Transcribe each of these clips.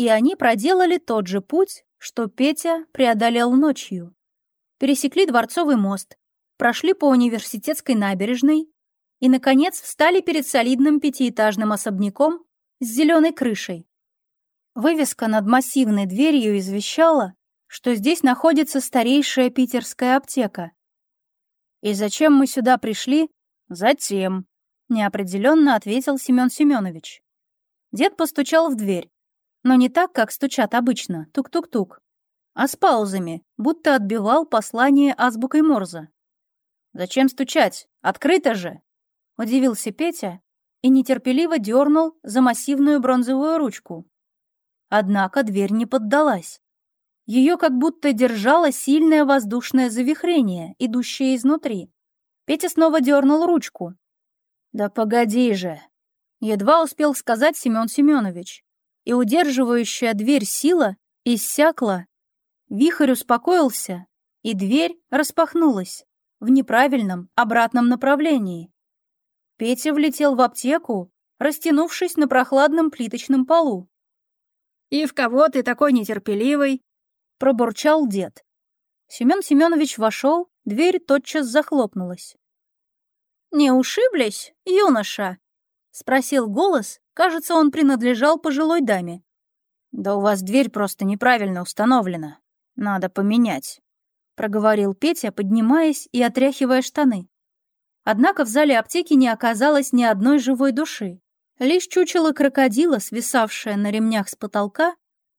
и они проделали тот же путь, что Петя преодолел ночью. Пересекли Дворцовый мост, прошли по университетской набережной и, наконец, встали перед солидным пятиэтажным особняком с зеленой крышей. Вывеска над массивной дверью извещала, что здесь находится старейшая питерская аптека. «И зачем мы сюда пришли?» «Затем», — неопределенно ответил Семен Семенович. Дед постучал в дверь, но не так, как стучат обычно, тук-тук-тук, а с паузами, будто отбивал послание азбукой Морзе. «Зачем стучать? Открыто же!» — удивился Петя и нетерпеливо дернул за массивную бронзовую ручку. Однако дверь не поддалась. Ее как будто держало сильное воздушное завихрение, идущее изнутри. Петя снова дернул ручку. «Да погоди же!» Едва успел сказать Семен Семенович, и удерживающая дверь сила иссякла. Вихрь успокоился, и дверь распахнулась в неправильном обратном направлении. Петя влетел в аптеку, растянувшись на прохладном плиточном полу. «И в кого ты такой нетерпеливый?» — пробурчал дед. Семен Семенович вошел, дверь тотчас захлопнулась. «Не ушиблись, юноша?» — спросил голос, кажется, он принадлежал пожилой даме. «Да у вас дверь просто неправильно установлена. Надо поменять», — проговорил Петя, поднимаясь и отряхивая штаны. Однако в зале аптеки не оказалось ни одной живой души. Лишь чучело крокодила, свисавшее на ремнях с потолка,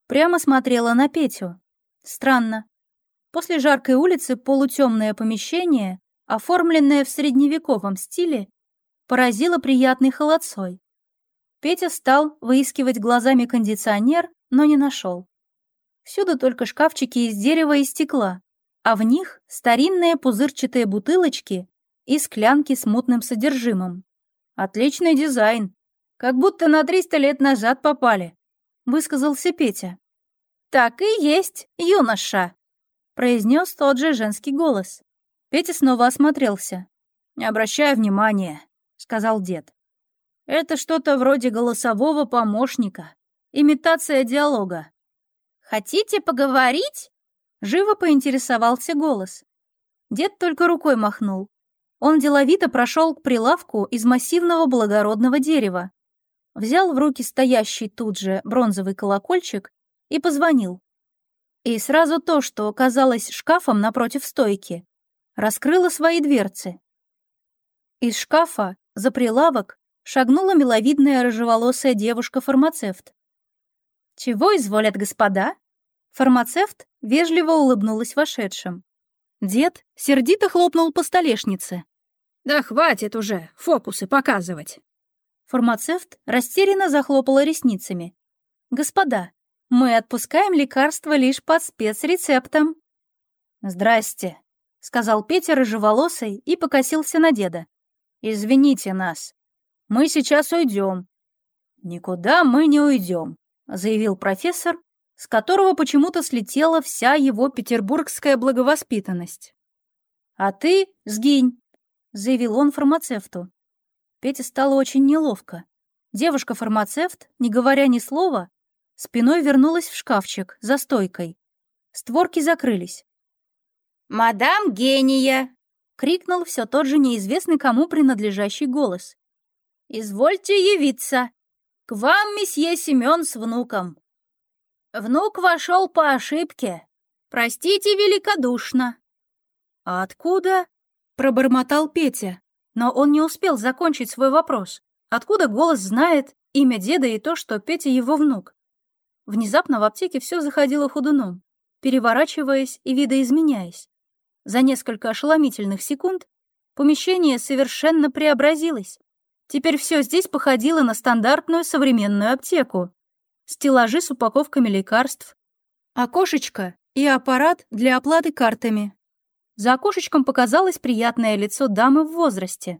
прямо смотрело на Петю. Странно. После жаркой улицы полутемное помещение, оформленное в средневековом стиле, поразило приятной холодцой. Петя стал выискивать глазами кондиционер, но не нашел. Всюду только шкафчики из дерева и стекла, а в них старинные пузырчатые бутылочки и склянки с мутным содержимым. Отличный дизайн. Как будто на 300 лет назад попали, высказался Петя. Так и есть, юноша, произнес тот же женский голос. Петя снова осмотрелся. «Не обращай внимания», — сказал дед. «Это что-то вроде голосового помощника, имитация диалога». «Хотите поговорить?» — живо поинтересовался голос. Дед только рукой махнул. Он деловито прошел к прилавку из массивного благородного дерева, взял в руки стоящий тут же бронзовый колокольчик и позвонил. И сразу то, что оказалось шкафом напротив стойки, раскрыло свои дверцы. Из шкафа за прилавок шагнула миловидная рыжеволосая девушка-фармацевт. «Чего изволят господа?» Фармацевт вежливо улыбнулась вошедшим. Дед сердито хлопнул по столешнице. «Да хватит уже фокусы показывать!» Фармацевт растерянно захлопала ресницами. «Господа, мы отпускаем лекарства лишь под спецрецептом». «Здрасте», — сказал Петя рыжеволосый и покосился на деда. «Извините нас. Мы сейчас уйдем». «Никуда мы не уйдем», — заявил профессор, с которого почему-то слетела вся его петербургская благовоспитанность. «А ты сгинь», — заявил он фармацевту. Пете стало очень неловко. Девушка-фармацевт, не говоря ни слова, спиной вернулась в шкафчик за стойкой. Створки закрылись. «Мадам гения!» — крикнул все тот же неизвестный кому принадлежащий голос. «Извольте явиться. К вам месье Семен с внуком». Внук вошел по ошибке. Простите великодушно. «А откуда?» Пробормотал Петя, но он не успел закончить свой вопрос. Откуда голос знает имя деда и то, что Петя его внук? Внезапно в аптеке все заходило ходуном, переворачиваясь и видоизменяясь. За несколько ошеломительных секунд помещение совершенно преобразилось. Теперь все здесь походило на стандартную современную аптеку. Стеллажи с упаковками лекарств, окошечко и аппарат для оплаты картами, за окошечком показалось приятное лицо дамы в возрасте.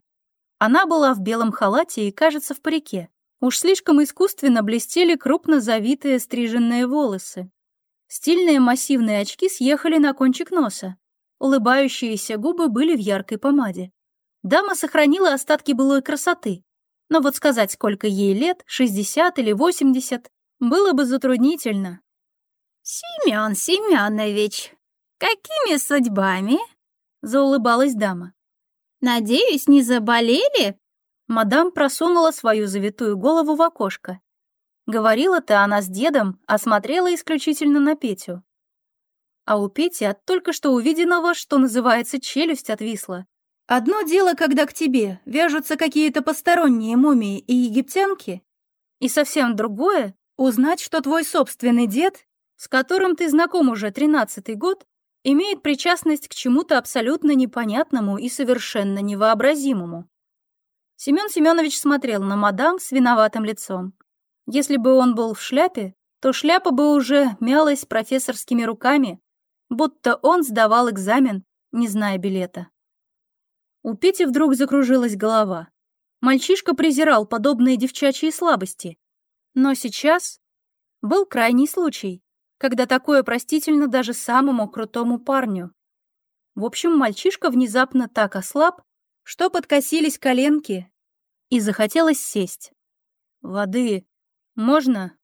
Она была в белом халате и, кажется, в парике. Уж слишком искусственно блестели крупно завитые стриженные волосы. Стильные массивные очки съехали на кончик носа. Улыбающиеся губы были в яркой помаде. Дама сохранила остатки былой красоты. Но вот сказать, сколько ей лет, 60 или 80, было бы затруднительно. «Семён Семёнович, какими судьбами?» — заулыбалась дама. «Надеюсь, не заболели?» Мадам просунула свою завитую голову в окошко. Говорила-то она с дедом, а смотрела исключительно на Петю. А у Пети от только что увиденного, что называется, челюсть отвисла. Одно дело, когда к тебе вяжутся какие-то посторонние мумии и египтянки, и совсем другое — узнать, что твой собственный дед, с которым ты знаком уже тринадцатый год, имеет причастность к чему-то абсолютно непонятному и совершенно невообразимому. Семен Семенович смотрел на мадам с виноватым лицом. Если бы он был в шляпе, то шляпа бы уже мялась профессорскими руками, будто он сдавал экзамен, не зная билета. У Пети вдруг закружилась голова. Мальчишка презирал подобные девчачьи слабости. Но сейчас был крайний случай, когда такое простительно даже самому крутому парню. В общем, мальчишка внезапно так ослаб, что подкосились коленки, и захотелось сесть. «Воды можно?»